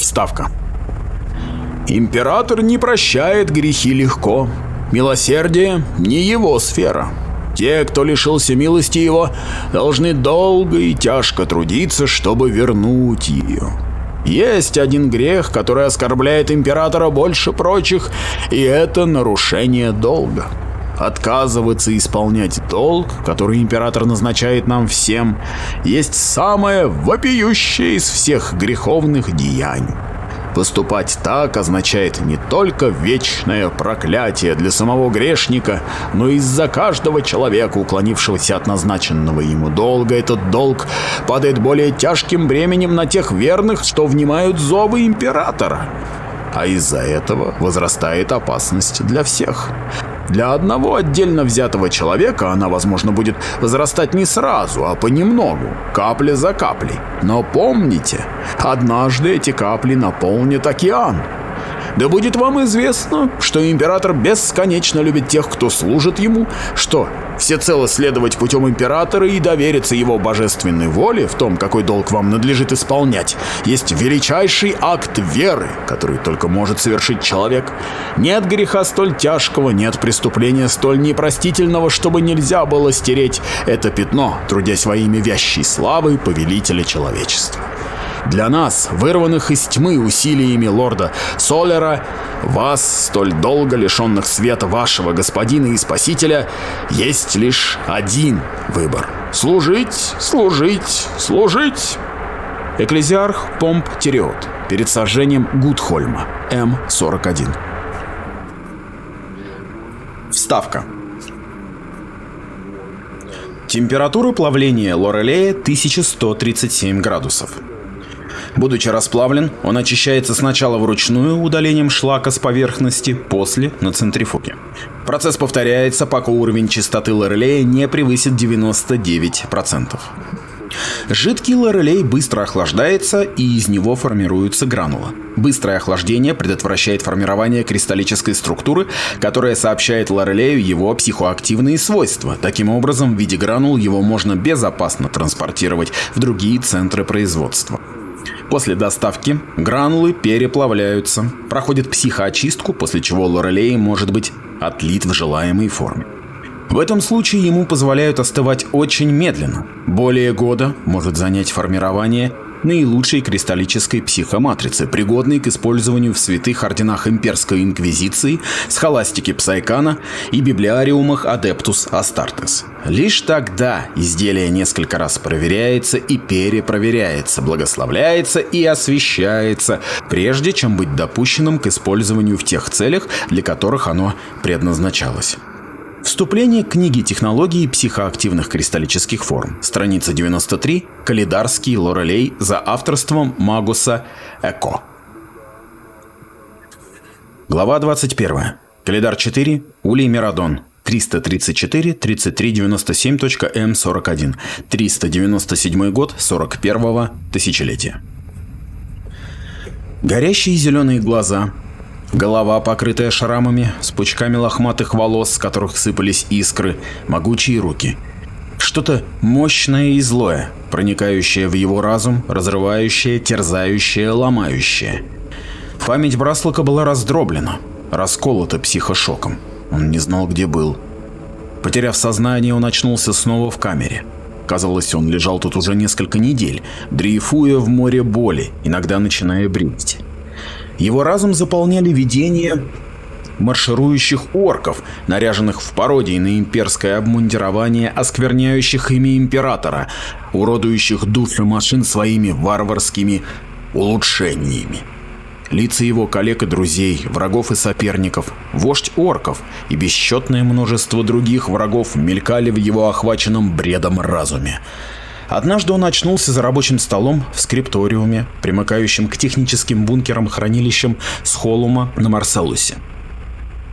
Вставка. Император не прощает грехи легко. Милосердие не его сфера. Те, кто лишился милости его, должны долго и тяжко трудиться, чтобы вернуть ее. Есть один грех, который оскорбляет императора больше прочих, и это нарушение долга. Отказываться исполнять долг, который император назначает нам всем, есть самое вопиющее из всех греховных деяний. Поступать так означает не только вечное проклятие для самого грешника, но и из-за каждого человека, уклонившегося от назначенного ему долга, этот долг падает более тяжким бременем на тех верных, что внимают зовы императора. А из-за этого возрастает опасность для всех. Для одного отдельно взятого человека она, возможно, будет возрастать не сразу, а понемногу, капля за каплей. Но помните, однажды эти капли наполнят океан. Да будет вам известно, что император бесконечно любит тех, кто служит ему, что всецело следовать путем императора и довериться его божественной воле в том, какой долг вам надлежит исполнять, есть величайший акт веры, который только может совершить человек. Нет греха столь тяжкого, нет преступления столь непростительного, чтобы нельзя было стереть это пятно, трудясь во имя вящей славы повелителя человечества. Для нас, вырванных из тьмы усилиями лорда Солера, вас, столь долго лишенных света вашего господина и спасителя, есть лишь один выбор. Служить, служить, служить. Экклезиарх Помп Териот перед сожжением Гудхольма, М-41. Вставка. Температура плавления Лорелея 1137 градусов. Будучи расплавлен, он очищается сначала вручную удалением шлака с поверхности, после на центрифуге. Процесс повторяется, пока уровень чистоты лорелея не превысит 99%. Жидкий лорелей быстро охлаждается, и из него формируются гранулы. Быстрое охлаждение предотвращает формирование кристаллической структуры, которая сообщает лорелею его психоактивные свойства. Таким образом, в виде гранул его можно безопасно транспортировать в другие центры производства. После доставки гранулы переплавляются, проходит психоочистку, после чего лорелей может быть отлит в желаемой форме. В этом случае ему позволяют остывать очень медленно. Более года может занять формирование наилучшей кристаллической психоматрицы, пригодной к использованию в святых орденах имперской инквизиции, Схоластика Псайкана и библиариумах Адептус Астартес. Лишь тогда изделие несколько раз проверяется и перепроверяется, благословляется и освящается, прежде чем быть допущенным к использованию в тех целях, для которых оно предназначалось. Вступление к книге технологии психоактивных кристаллических форм. Страница 93. Калидарский Лорелей за авторством Магуса Эко. Глава 21. Калидар 4. Улей Мирадон. 334-3397.М41. 397 год 41-го тысячелетия. Горящие зеленые глаза, Голова, покрытая шрамами, с пучками лохматых волос, с которых сыпались искры, могучие руки. Что-то мощное и злое, проникающее в его разум, разрывающее, терзающее, ломающее. Память Браслока была раздроблена, расколота психошоком. Он не знал, где был. Потеряв сознание, он очнулся снова в камере. Казалось, он лежал тут уже несколько недель, дрейфуя в море боли, иногда начиная бредить. Его разум заполняли видения марширующих орков, наряженных в пародии на имперское обмундирование, оскверняющих имя императора, уродующих души машин своими варварскими улучшениями. Лица его коллег и друзей, врагов и соперников, вождь орков и бесчетное множество других врагов мелькали в его охваченном бредом разуме. Однажды он очнулся за рабочим столом в скрипториуме, примыкающем к техническим бункерам-хранилищам с Холума на Марселусе.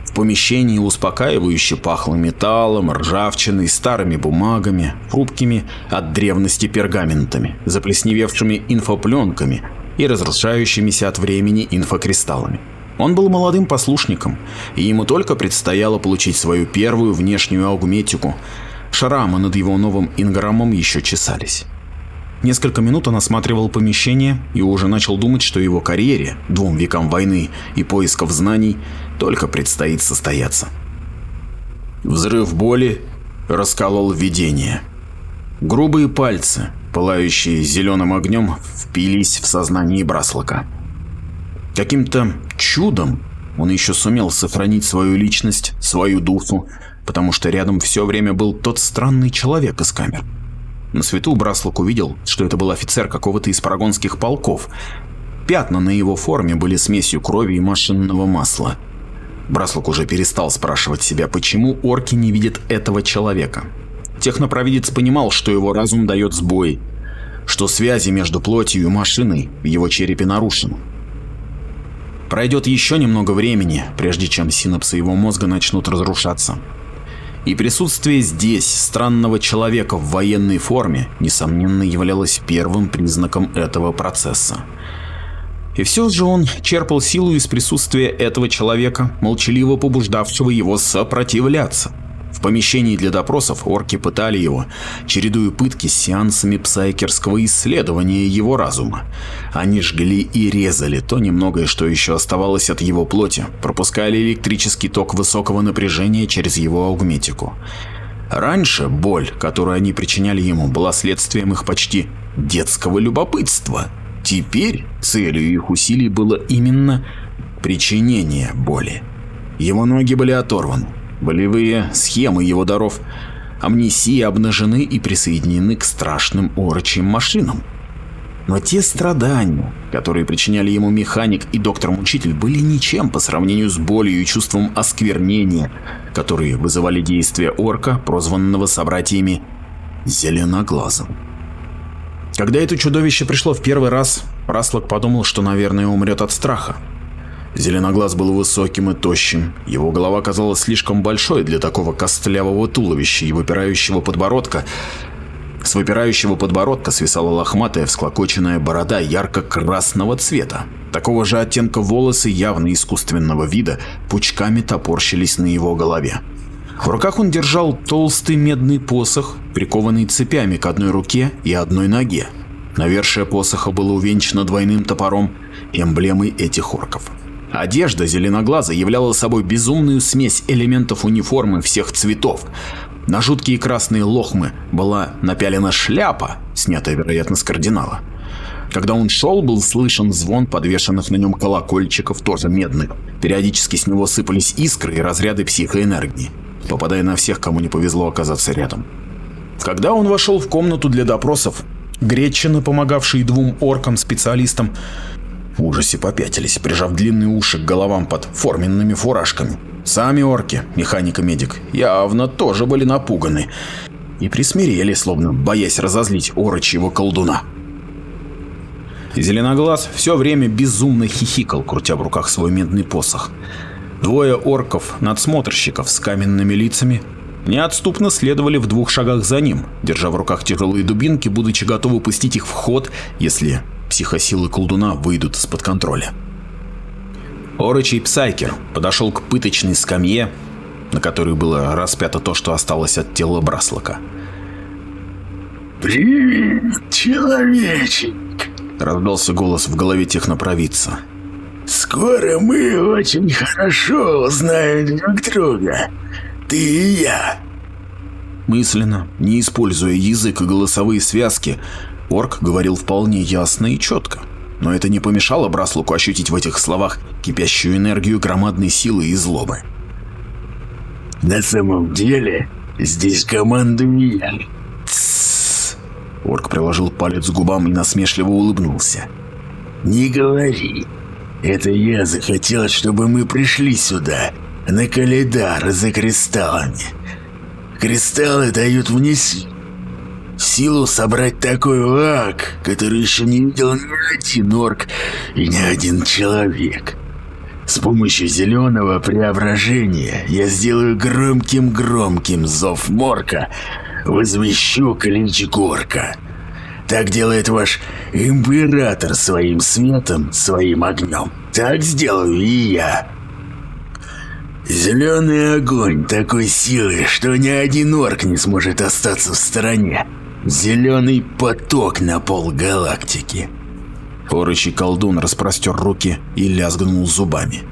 В помещении успокаивающе пахло металлом, ржавчиной, старыми бумагами, хрупкими от древности пергаментами, заплесневевшими инфопленками и разрушающимися от времени инфокристаллами. Он был молодым послушником, и ему только предстояло получить свою первую внешнюю аугметику – Шрамы над его новым инграммом еще чесались. Несколько минут он осматривал помещение и уже начал думать, что его карьере, двум векам войны и поисков знаний, только предстоит состояться. Взрыв боли расколол видение. Грубые пальцы, пылающие зеленым огнем, впились в сознание Браслока. Каким-то чудом он еще сумел сохранить свою личность, свою душу, потому что рядом все время был тот странный человек из камер. На свету Браслок увидел, что это был офицер какого-то из парагонских полков. Пятна на его форме были смесью крови и машинного масла. Браслок уже перестал спрашивать себя, почему орки не видят этого человека. Технопровидец понимал, что его разум дает сбой, что связи между плотью и машиной в его черепе нарушены. Пройдет еще немного времени, прежде чем синапсы его мозга начнут разрушаться. И присутствие здесь странного человека в военной форме, несомненно, являлось первым признаком этого процесса. И все же он черпал силу из присутствия этого человека, молчаливо побуждавшего его сопротивляться. В помещении для допросов орки пытали его, чередуя пытки с сеансами псайкерского исследования его разума. Они жгли и резали то немногое, что еще оставалось от его плоти, пропускали электрический ток высокого напряжения через его аугметику. Раньше боль, которую они причиняли ему, была следствием их почти детского любопытства. Теперь целью их усилий было именно причинение боли. Его ноги были оторваны, Болевые схемы его даров амнисии обнажены и присоединены к страшным орочьим машинам. Но те страдания, которые причиняли ему механик и доктор-мучитель, были ничем по сравнению с болью и чувством осквернения, которые вызывали действия орка, прозванного собратьями Зеленоглазом. Когда это чудовище пришло в первый раз, Раслок подумал, что, наверное, умрет от страха. Зеленоглаз был высоким и тощим, его голова казалась слишком большой для такого костлявого туловища и выпирающего подбородка. С выпирающего подбородка свисала лохматая всклокоченная борода ярко-красного цвета. Такого же оттенка волосы явно искусственного вида пучками топорщились на его голове. В руках он держал толстый медный посох, прикованный цепями к одной руке и одной ноге. Навершие посоха было увенчано двойным топором, эмблемой этих орков. Одежда зеленоглаза являла собой безумную смесь элементов униформы всех цветов. На жуткие красные лохмы была напялена шляпа, снятая, вероятно, с кардинала. Когда он шел, был слышен звон подвешенных на нем колокольчиков, тоже медных. Периодически с него сыпались искры и разряды психоэнергии, попадая на всех, кому не повезло оказаться рядом. Когда он вошел в комнату для допросов, Гречины, помогавшие двум оркам-специалистам, в ужасе попятились, прижав длинные уши к головам под форменными фуражками. Сами орки, механик и медик, явно тоже были напуганы и присмирели, словно боясь разозлить орочьего колдуна. Зеленоглаз все время безумно хихикал, крутя в руках свой медный посох. Двое орков-надсмотрщиков с каменными лицами неотступно следовали в двух шагах за ним, держа в руках тяжелые дубинки, будучи готовы пустить их в ход, если психосилы колдуна выйдут из-под контроля. Орочий Псайкер подошел к пыточной скамье, на которой было распято то, что осталось от тела Браслока. «Привет, человечек!» — раздался голос в голове технопровидца. «Скоро мы очень хорошо узнаем друг друга, ты и я!» Мысленно, не используя язык и голосовые связки, Орк говорил вполне ясно и четко, но это не помешало Браслуку ощутить в этих словах кипящую энергию громадной силы и злобы. «На самом деле, здесь командую я». Тссс. Орк приложил палец к губам и насмешливо улыбнулся. «Не говори. Это я захотел, чтобы мы пришли сюда, на Калидар за кристаллами. Кристаллы дают мне силу Силу собрать такой лак, который еще не видел ни один орк и ни один человек. С помощью зеленого преображения я сделаю громким-громким зов Морка, возвещу клич Горка. Так делает ваш император своим светом, своим огнем. Так сделаю и я. Зеленый огонь такой силы, что ни один орк не сможет остаться в стороне. Зеленый поток на пол галактики. Орочий колдун распростер руки и лязгнул зубами.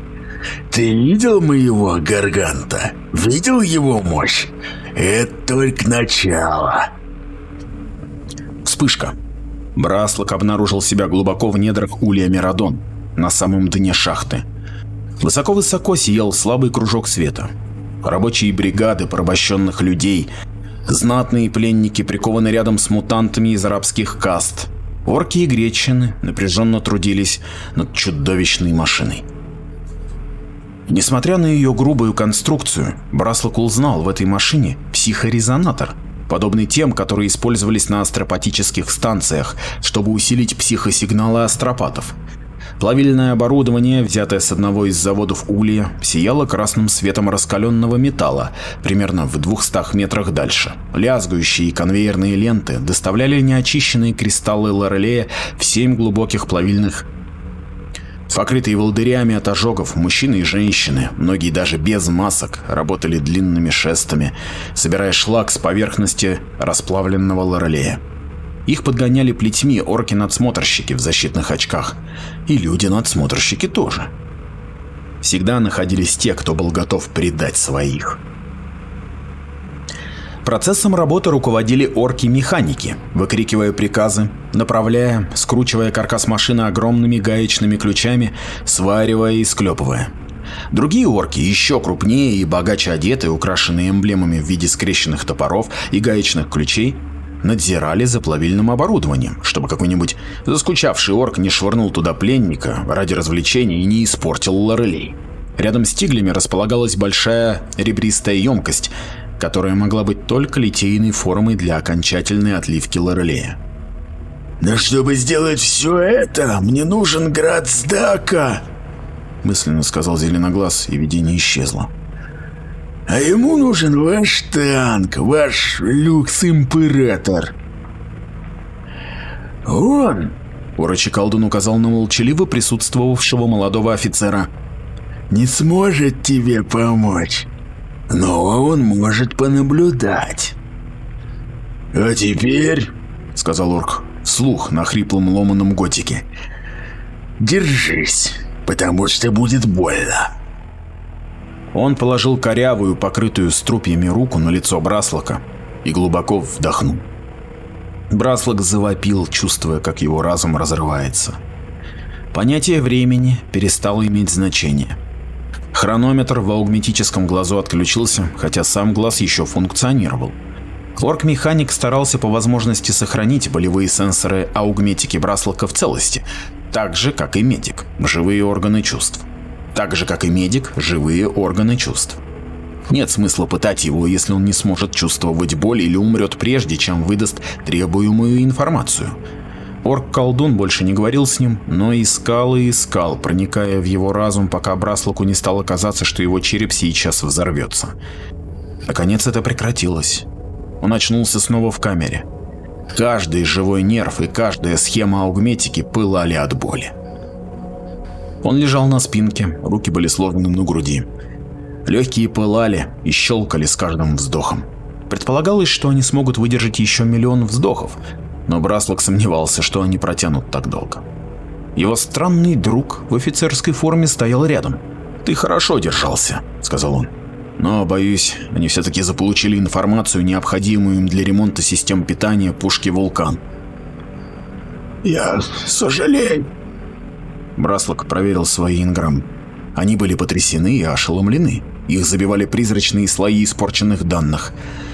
Ты видел моего Гарганта? Видел его мощь? Это только начало. Вспышка. Браслок обнаружил себя глубоко в недрах Улья Мирадон, на самом дне шахты. Высоко-высоко сиял слабый кружок света. Рабочие бригады порабощенных людей, знатные пленники прикованы рядом с мутантами из арабских каст. Орки и гречины напряженно трудились над чудовищной машиной. Несмотря на ее грубую конструкцию, Браслок узнал в этой машине психорезонатор, подобный тем, которые использовались на астропатических станциях, чтобы усилить психосигналы астропатов. Плавильное оборудование, взятое с одного из заводов Улья, сияло красным светом раскаленного металла, примерно в 200 метрах дальше. Лязгающие конвейерные ленты доставляли неочищенные кристаллы лорелея в семь глубоких плавильных Покрытые волдырями от ожогов, мужчины и женщины, многие даже без масок, работали длинными шестами, собирая шлак с поверхности расплавленного лорелея. Их подгоняли плетьми орки-надсмотрщики в защитных очках. И люди-надсмотрщики тоже. Всегда находились те, кто был готов предать своих. Процессом работы руководили орки-механики, выкрикивая приказы, направляя, скручивая каркас машины огромными гаечными ключами, сваривая и склепывая. Другие орки, еще крупнее и богаче одетые, украшенные эмблемами в виде скрещенных топоров и гаечных ключей, надзирали за плавильным оборудованием, чтобы какой-нибудь заскучавший орк не швырнул туда пленника ради развлечения и не испортил лорелей. Рядом с тиглями располагалась большая ребристая емкость, которая могла быть только литейной формой для окончательной отливки лорелея. «Но чтобы сделать все это, мне нужен град Сдака!» мысленно сказал Зеленоглаз, и видение исчезло. А ему нужен ваш танк, ваш люкс-император. Он, Урочи колдун указал на молчаливо присутствовавшего молодого офицера, не сможет тебе помочь, но он может понаблюдать. А теперь, сказал орк, вслух на хриплом ломаном готике, держись, потому что будет больно. Он положил корявую, покрытую струпьями руку на лицо Браслока и глубоко вдохнул. Браслок завопил, чувствуя, как его разум разрывается. Понятие времени перестало иметь значение. Хронометр в аугметическом глазу отключился, хотя сам глаз еще функционировал. Орк-механик старался по возможности сохранить болевые сенсоры аугметики Браслока в целости, так же, как и медик, живые органы чувств так же как и медик, живые органы чувств. Нет смысла пытать его, если он не сможет чувствовать боль или умрет прежде, чем выдаст требуемую информацию. Орк-колдун больше не говорил с ним, но искал и искал, проникая в его разум, пока Браслоку не стало казаться, что его череп сейчас взорвется. Наконец это прекратилось. Он очнулся снова в камере. Каждый живой нерв и каждая схема аугметики пылали от боли. Он лежал на спинке, руки были сложены на груди. Легкие пылали и щелкали с каждым вздохом. Предполагалось, что они смогут выдержать еще миллион вздохов, но Браслок сомневался, что они протянут так долго. Его странный друг в офицерской форме стоял рядом. «Ты хорошо держался», — сказал он. «Но, боюсь, они все-таки заполучили информацию, необходимую им для ремонта систем питания пушки «Вулкан». «Я сожалею», Браслок проверил свои инграммы. Они были потрясены и ошеломлены. Их забивали призрачные слои испорченных данных.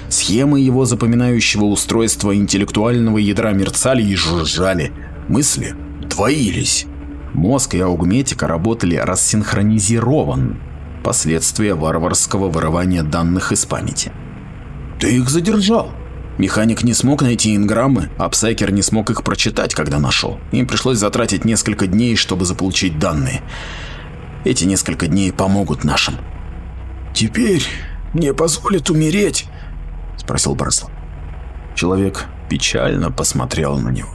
Схемы его запоминающего устройства интеллектуального ядра мерцали и жужжали. Мысли двоились. Мозг и аугметика работали рассинхронизированно. Последствия варварского вырывания данных из памяти. «Ты их задержал», Механик не смог найти инграммы, а Псайкер не смог их прочитать, когда нашел. Им пришлось затратить несколько дней, чтобы заполучить данные. Эти несколько дней помогут нашим. «Теперь мне позволят умереть?» – спросил Барслав. Человек печально посмотрел на него.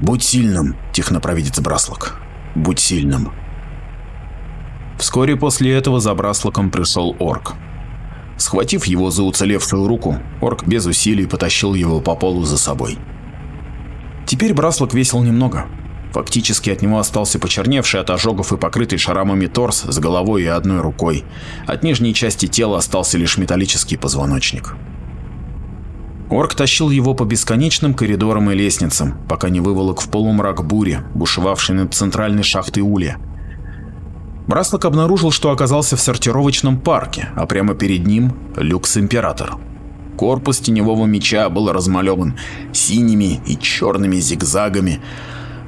«Будь сильным, технопровидец Браслок. Будь сильным». Вскоре после этого за Браслоком пришел орк. Схватив его за уцелевшую руку, орк без усилий потащил его по полу за собой. Теперь Браслок весил немного. Фактически от него остался почерневший от ожогов и покрытый шрамами торс с головой и одной рукой. От нижней части тела остался лишь металлический позвоночник. Орк тащил его по бесконечным коридорам и лестницам, пока не выволок в полумрак бури, бушевавший над центральной шахтой Улья. Браслок обнаружил, что оказался в сортировочном парке, а прямо перед ним – люкс-император. Корпус теневого меча был размалеван синими и черными зигзагами.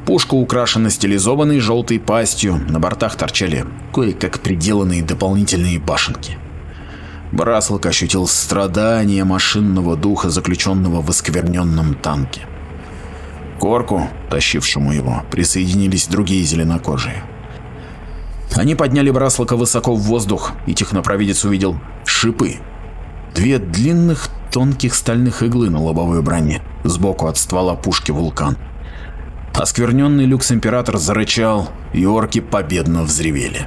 Пушка украшена стилизованной желтой пастью, на бортах торчали кое-как приделанные дополнительные башенки. Браслок ощутил страдания машинного духа, заключенного в оскверненном танке. К орку, тащившему его, присоединились другие зеленокожие. Они подняли Браслока высоко в воздух, и технопровидец увидел шипы. Две длинных тонких стальных иглы на лобовой броне, сбоку от ствола пушки «Вулкан». Оскверненный люкс-император зарычал, и орки победно взревели.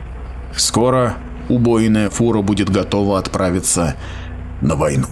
Скоро убойная фура будет готова отправиться на войну.